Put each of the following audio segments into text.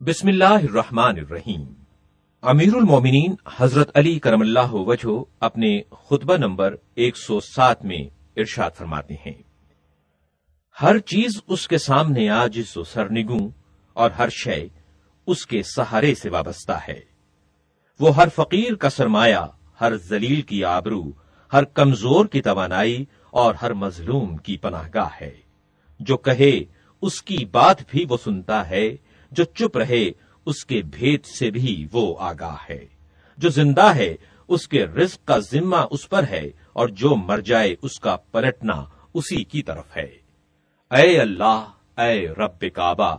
بسم اللہ الرحمن الرحیم۔ امیر المومنین حضرت علی کرم اللہ وجہ اپنے خطبہ نمبر ایک سو سات میں ارشاد فرماتے ہیں۔ ہر چیز اس کے سامنے آجز و سرنگوں اور ہر شے اس کے سہارے سے وابستہ ہے۔ وہ ہر فقیر کا سرمایہ، ہر ذلیل کی آبرو، ہر کمزور کی توانائی اور ہر مظلوم کی پناہ گاہ ہے۔ جو کہے، اس کی بات بھی وہ سنتا ہے۔ جو چپ رہے، اس کے بھید سے بھی وہ آگاہ ہے۔ جو زندہ ہے، اس کے رزق کا ذمہ اس پر ہے، اور جو مر جائے، اس کا پلٹنا اسی کی طرف ہے۔ اے اللہ، اے رب کعبہ،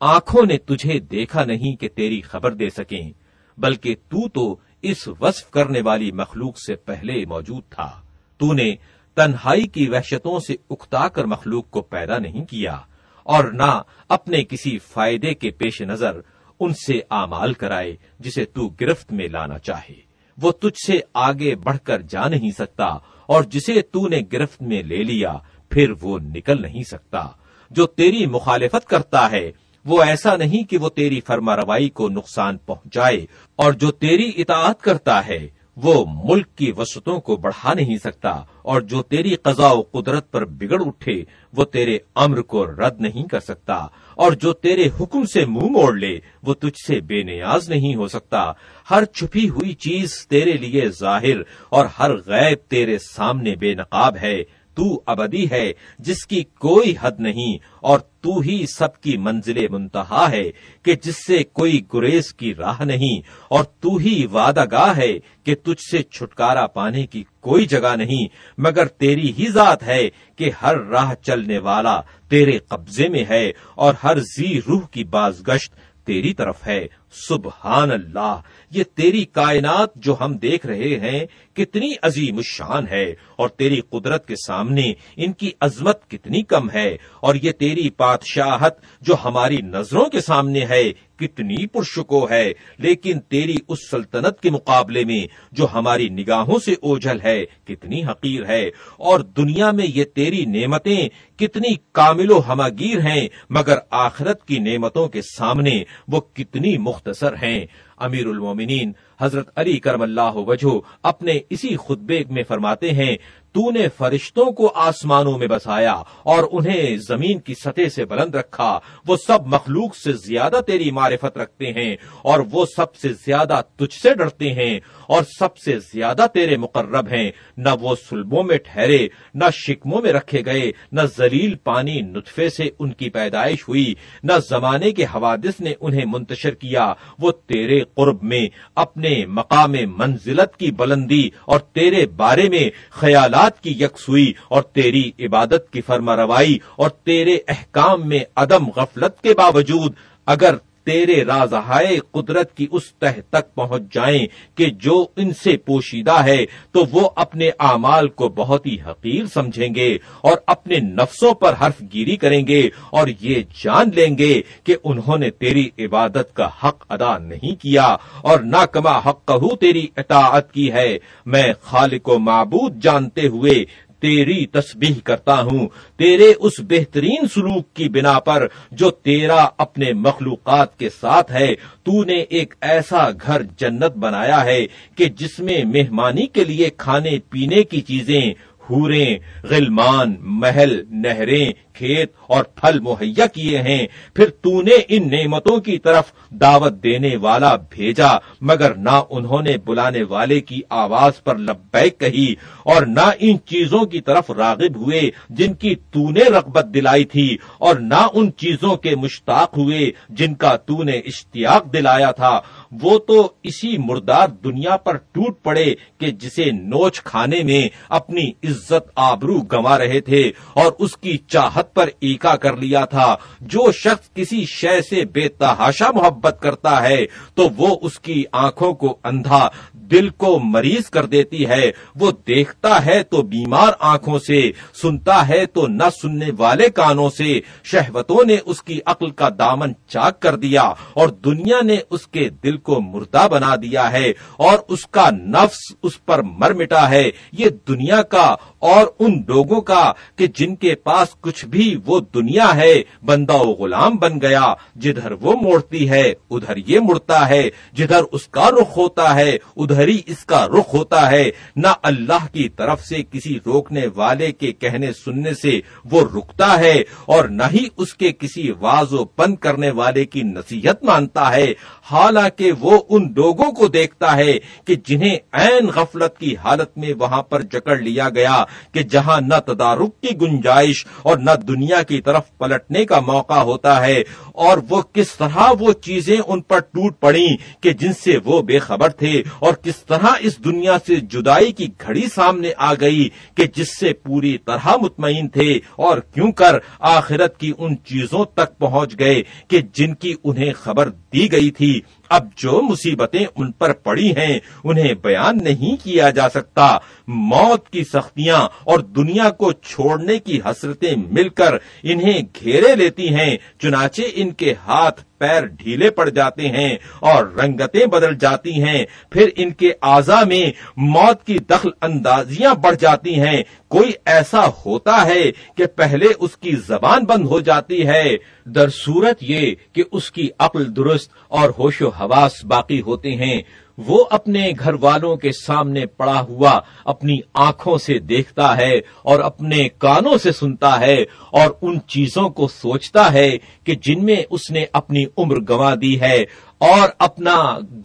آنکھوں نے تجھے دیکھا نہیں کہ تیری خبر دے سکیں، بلکہ تو تو اس وصف کرنے والی مخلوق سے پہلے موجود تھا۔ تو نے تنہائی کی وحشتوں سے اکتا کر مخلوق کو پیدا نہیں کیا۔ اور نہ اپنے کسی فائدے کے پیش نظر ان سے آمال کرائے جسے تو گرفت میں لانا چاہے۔ وہ تجھ سے آگے بڑھ کر جا نہیں سکتا اور جسے تو نے گرفت میں لے لیا، پھر وہ نکل نہیں سکتا۔ جو تیری مخالفت کرتا ہے، وہ ایسا نہیں کہ وہ تیری فرما روائی کو نقصان پہنچائے۔ اور جو تیری اطاعت کرتا ہے، وہ ملک کی وسطوں کو بڑھا نہیں سکتا۔ اور جو تیری قضاء و قدرت پر بگڑ اٹھے، وہ تیرے امر کو رد نہیں کر سکتا۔ اور جو تیرے حکم سے منہ موڑ لے، وہ تجھ سے بے نیاز نہیں ہو سکتا۔ ہر چھپی ہوئی چیز تیرے لیے ظاہر اور ہر غیب تیرے سامنے بے نقاب ہے۔ تو ابدی ہے، جس کی کوئی حد نہیں، اور تو ہی سب کی منزل منتہا ہے، کہ جس سے کوئی گریز کی راہ نہیں، اور تو ہی وعدہ گاہ ہے کہ تجھ سے چھٹکارا پانے کی کوئی جگہ نہیں، مگر تیری ہی ذات ہے کہ ہر راہ چلنے والا تیرے قبضے میں ہے، اور ہر زی روح کی بازگشت تیری طرف ہے۔ سبحان اللہ یہ تیری کائنات جو ہم دیکھ رہے ہیں کتنی عظیم الشان ہے، اور تیری قدرت کے سامنے ان کی عظمت کتنی کم ہے، اور یہ تیری بادشاہت جو ہماری نظروں کے سامنے ہے کتنی پرشکو ہے، لیکن تیری اس سلطنت کے مقابلے میں جو ہماری نگاہوں سے اوجھل ہے کتنی حقیر ہے، اور دنیا میں یہ تیری نعمتیں کتنی کامل و ہماگیر ہیں، مگر آخرت کی نعمتوں کے سامنے وہ کتنی مختصر ہیں۔ امیر المومنین، حضرت علی کرم اللہ وجہ، اپنے اسی خطبے میں فرماتے ہیں، تو نے فرشتوں کو آسمانوں میں بسایا اور انہیں زمین کی سطح سے بلند رکھا۔ وہ سب مخلوق سے زیادہ تیری معرفت رکھتے ہیں اور وہ سب سے زیادہ تجھ سے ڈرتے ہیں۔ اور سب سے زیادہ تیرے مقرب ہیں، نہ وہ سلبوں میں ٹھہرے، نہ شکموں میں رکھے گئے، نہ زلیل پانی نطفے سے ان کی پیدائش ہوئی، نہ زمانے کے حوادث نے انہیں منتشر کیا۔ وہ تیرے قرب میں، اپنے مقام منزلت کی بلندی اور تیرے بارے میں خیالات کی یکسوئی اور تیری عبادت کی فرما روائی اور تیرے احکام میں عدم غفلت کے باوجود اگر تیرے رازہائے قدرت کی اس تہ تک پہنچ جائیں کہ جو ان سے پوشیدہ ہے، تو وہ اپنے اعمال کو بہت ہی حقیر سمجھیں گے اور اپنے نفسوں پر حرف گیری کریں گے اور یہ جان لیں گے کہ انہوں نے تیری عبادت کا حق ادا نہیں کیا اور نہ کما حق تیری اطاعت کی ہے۔ میں خالق و معبود جانتے ہوئے تیری تسبیح کرتا ہوں۔ تیرے اس بہترین سلوک کی بنا پر جو تیرا اپنے مخلوقات کے ساتھ ہے تو نے ایک ایسا گھر جنت بنایا ہے کہ جس میں مہمانی کے لیے کھانے پینے کی چیزیں ہوریں غلمان، محل، نہریں، کھیت اور پھل مہیا کیے ہیں۔ پھر تو نے ان نعمتوں کی طرف دعوت دینے والا بھیجا، مگر نہ انہوں نے بلانے والے کی آواز پر لبیک کہی اور نہ ان چیزوں کی طرف راغب ہوئے جن کی تو نے رغبت دلائی تھی اور نہ ان چیزوں کے مشتاق ہوئے جن کا تو نے اشتیاق دلایا تھا۔ وہ تو اسی مردار دنیا پر ٹوٹ پڑے کہ جسے نوچ کھانے میں اپنی عزت آبرو گنوا رہے تھے اور اس کی چاہت پر ایکا کر لیا تھا۔ جو شخص کسی شے سے بے تحاشا محبت کرتا ہے تو وہ اس کی آنکھوں کو اندھا دل کو مریض کر دیتی ہے، وہ دیکھتا ہے تو بیمار آنکھوں سے، سنتا ہے تو نہ سننے والے کانوں سے۔ شہوتوں نے اس کی عقل کا دامن چاک کر دیا اور دنیا نے اس کے دل کو مردہ بنا دیا ہے اور اس کا نفس اس پر مر مٹا ہے۔ یہ دنیا کا اور ان لوگوں کا کہ جن کے پاس کچھ بھی وہ دنیا ہے۔ بندہ و غلام بن گیا، جدھر وہ موڑتی ہے، ادھر یہ مڑتا ہے، جدھر اس کا رخ ہوتا ہے، ادھر ہی اس کا رخ ہوتا ہے۔ نہ اللہ کی طرف سے کسی روکنے والے کے کہنے سننے سے وہ رکتا ہے اور نہ ہی اس کے کسی واز و بند کرنے والے کی نصیحت مانتا ہے۔ حالانکہ وہ ان لوگوں کو دیکھتا ہے کہ جنہیں عین غفلت کی حالت میں وہاں پر جکڑ لیا گیا کہ جہاں نہ تدارک کی گنجائش اور نہ دنیا کی طرف پلٹنے کا موقع ہوتا ہے اور وہ کس طرح وہ چیزیں ان پر ٹوٹ پڑی کہ جن سے وہ بے خبر تھے اور کس طرح اس دنیا سے جدائی کی گھڑی سامنے آ گئی کہ جس سے پوری طرح مطمئن تھے اور کیوں کر آخرت کی ان چیزوں تک پہنچ گئے کہ جن کی انہیں خبر دی گئی تھی اب جو مصیبتیں ان پر پڑی ہیں، انہیں بیان نہیں کیا جا سکتا۔ موت کی سختیاں اور دنیا کو چھوڑنے کی حسرتیں مل کر انہیں گھیرے لیتی ہیں، چنانچہ ان کے ہاتھ پیر ڈھیلے پڑ جاتے ہیں اور رنگتیں بدل جاتی ہیں۔ پھر ان کے اعضا میں موت کی دخل اندازیاں بڑھ جاتی ہیں۔ کوئی ایسا ہوتا ہے کہ پہلے اس کی زبان بند ہو جاتی ہے۔ در صورت یہ کہ اس کی عقل درست اور ہوش و حواس باقی ہوتے ہیں۔ وہ اپنے گھر والوں کے سامنے پڑا ہوا اپنی آنکھوں سے دیکھتا ہے اور اپنے کانوں سے سنتا ہے اور ان چیزوں کو سوچتا ہے کہ جن میں اس نے اپنی عمر گنوا دی ہے اور اپنا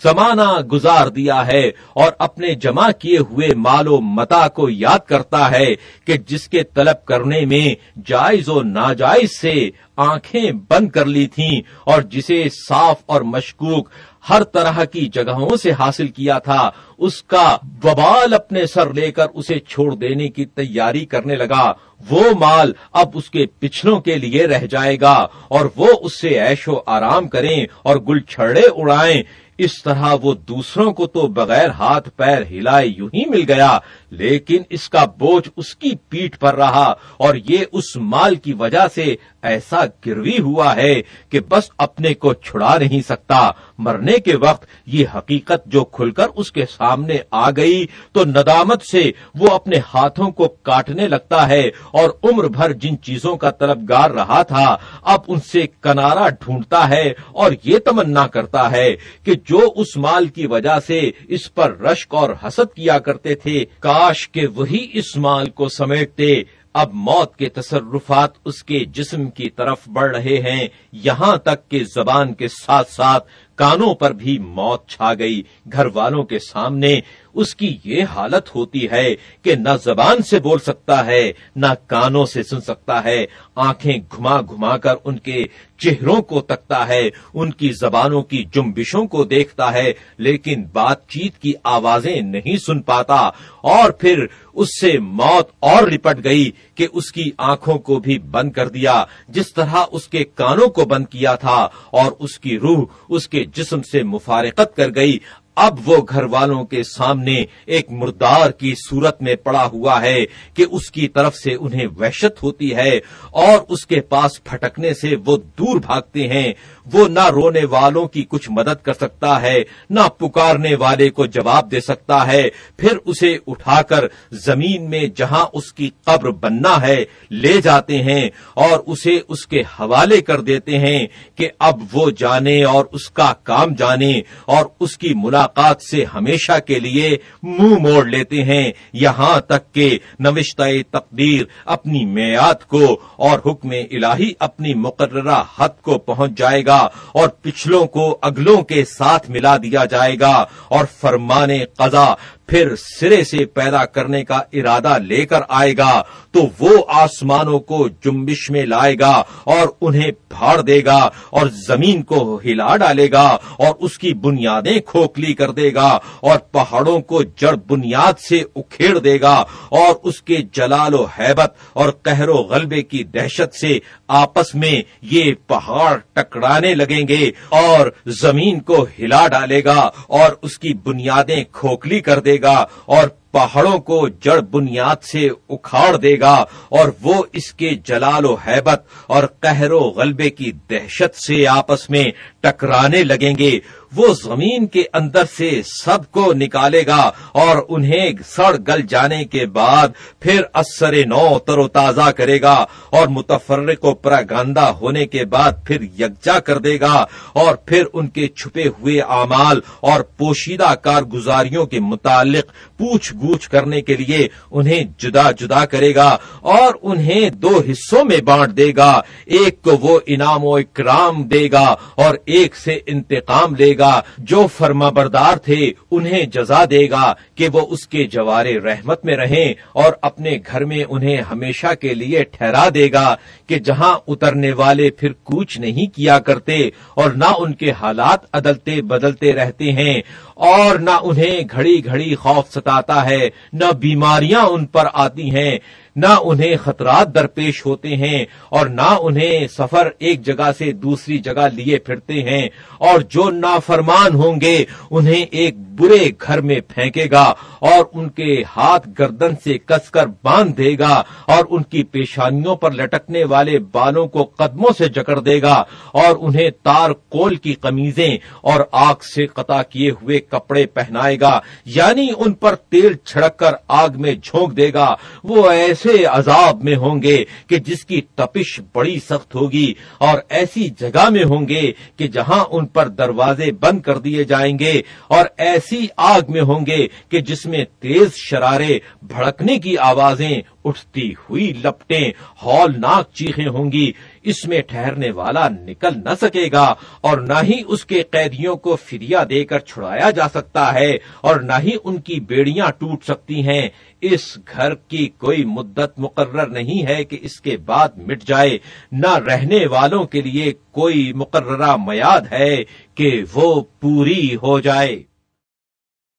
زمانہ گزار دیا ہے اور اپنے جمع کیے ہوئے مال و متا کو یاد کرتا ہے کہ جس کے طلب کرنے میں جائز و ناجائز سے آنکھیں بند کر لی تھیں اور جسے صاف اور مشکوک ہر طرح کی جگہوں سے حاصل کیا تھا، اس کا وبال اپنے سر لے کر اسے چھوڑ دینے کی تیاری کرنے لگا۔ وہ مال اب اس کے پچھلوں کے لیے رہ جائے گا اور وہ اس سے ایش و آرام کریں اور گل چھڑے اڑائیں۔ اس طرح وہ دوسروں کو تو بغیر ہاتھ پیر ہلائے یوں ہی مل گیا، لیکن اس کا بوجھ اس کی پیٹ پر رہا اور یہ اس مال کی وجہ سے ایسا گروی ہوا ہے کہ بس اپنے کو چھڑا نہیں سکتا۔ مرنے کے وقت یہ حقیقت جو کھل کر اس کے سامنے آ گئی تو ندامت سے وہ اپنے ہاتھوں کو کاٹنے لگتا ہے اور عمر بھر جن چیزوں کا طلبگار رہا تھا، اب ان سے کنارا ڈھونڈتا ہے اور یہ تمنا کرتا ہے کہ جو اس مال کی وجہ سے اس پر رشک اور حسد کیا کرتے تھے، کاش کے وہی اس مال کو سمیٹتے۔ اب موت کے تصرفات اس کے جسم کی طرف بڑھ رہے ہیں۔ یہاں تک کہ زبان کے ساتھ ساتھ کانوں پر بھی موت چھا گئی۔ گھر والوں کے سامنے اس کی یہ حالت ہوتی ہے کہ نہ زبان سے بول سکتا ہے، نہ کانوں سے سن سکتا ہے۔ آنکھیں گھما گھما کر ان کے چہروں کو تکتا ہے، ان کی زبانوں کی جمبشوں کو دیکھتا ہے، لیکن بات چیت کی آوازیں نہیں سن پاتا۔ اور پھر اس سے موت اور لپٹ گئی کہ اس کی آنکھوں کو بھی بند کر دیا۔ جس طرح اس کے کانوں کو بند کیا تھا اور اس کی روح اس کے جسم سے مفارقت کر گئی۔ اب وہ گھر والوں کے سامنے ایک مردار کی صورت میں پڑا ہوا ہے کہ اس کی طرف سے انہیں وحشت ہوتی ہے اور اس کے پاس پھٹکنے سے وہ دور بھاگتے ہیں۔ وہ نہ رونے والوں کی کچھ مدد کر سکتا ہے، نہ پکارنے والے کو جواب دے سکتا ہے۔ پھر اسے اٹھا کر زمین میں جہاں اس کی قبر بننا ہے لے جاتے ہیں اور اسے اس کے حوالے کر دیتے ہیں کہ اب وہ جانے اور اس کا کام جانے اور اس کی ملاقات سے ہمیشہ کے لیے منہ موڑ لیتے ہیں۔ یہاں تک کہ نوشتہ تقدیر اپنی میعاد کو اور حکم الہی اپنی مقررہ حد کو پہنچ جائے گا اور پچھلوں کو اگلوں کے ساتھ ملا دیا جائے گا اور فرمان قضا پھر سرے سے پیدا کرنے کا ارادہ لے کر آئے گا، تو وہ آسمانوں کو جمبش میں لائے گا اور انہیں پھاڑ دے گا اور زمین کو ہلا ڈالے گا اور اس کی بنیادیں کھوکھلی کر دے گا اور پہاڑوں کو جڑ بنیاد سے اکھیڑ دے گا اور اس کے جلال و حیبت اور قہر و غلبے کی دہشت سے آپس میں یہ پہاڑ ٹکرانے لگیں گے اور زمین کو ہلا ڈالے گا اور اس کی بنیادیں کھوکھلی کر دے گا اور پہاڑوں کو جڑ بنیاد سے اکھاڑ دے گا اور وہ اس کے جلال و حیبت اور قہر و غلبے کی دہشت سے آپس میں ٹکرانے لگیں گے۔ وہ زمین کے اندر سے سب کو نکالے گا اور انہیں سڑ گل جانے کے بعد پھر اثر نو تر و تازہ کرے گا اور متفرق و پراگاندہ ہونے کے بعد پھر یکجا کر دے گا اور پھر ان کے چھپے ہوئے اعمال اور پوشیدہ کارگزاریوں کے متعلق پوچھ گوچھ کرنے کے لیے انہیں جدا جدا کرے گا اور انہیں دو حصوں میں بانٹ دے گا۔ ایک کو وہ انعام و اکرام دے گا اور ایک سے انتقام لے گا۔ جو فرما بردار تھے انہیں جزا دے گا کہ وہ اس کے جوارے رحمت میں رہیں اور اپنے گھر میں انہیں ہمیشہ کے لیے ٹھہرا دے گا کہ جہاں اترنے والے پھر کوچ نہیں کیا کرتے اور نہ ان کے حالات عدلتے بدلتے رہتے ہیں۔ اور نہ انہیں گھڑی گھڑی خوف ستاتا ہے نہ بیماریاں ان پر آتی ہیں۔ نہ انہیں خطرات درپیش ہوتے ہیں اور نہ انہیں سفر ایک جگہ سے دوسری جگہ لیے پھرتے ہیں اور جو نافرمان ہوں گے انہیں ایک برے گھر میں پھینکے گا اور ان کے ہاتھ گردن سے کس کر باندھ دے گا اور ان کی پیشانیوں پر لٹکنے والے بالوں کو قدموں سے جکڑ دے گا اور انہیں تار کول کی قمیضیں اور آگ سے قطع کیے ہوئے کپڑے پہنائے گا یعنی ان پر تیل چھڑک کر آگ میں جھونک دے گا۔ وہ ایسے عذاب میں ہوں گے کہ جس کی تپش بڑی سخت ہوگی اور ایسی جگہ میں ہوں گے کہ جہاں ان پر دروازے بند کر دیے جائیں گے اور ایسی آگ میں ہوں گے کہ جس میں تیز شرارے، بھڑکنے کی آوازیں، اٹھتی ہوئی لپٹیں، ہولناک چیخیں ہوں گی۔ اس میں ٹھہرنے والا نکل نہ سکے گا اور نہ ہی اس کے قیدیوں کو فریا دے کر چھڑایا جا سکتا ہے اور نہ ہی ان کی بیڑیاں ٹوٹ سکتی ہیں۔ اس گھر کی کوئی مدت مقرر نہیں ہے کہ اس کے بعد مٹ جائے۔ نہ رہنے والوں کے لیے کوئی مقررہ میاد ہے کہ وہ پوری ہو جائے۔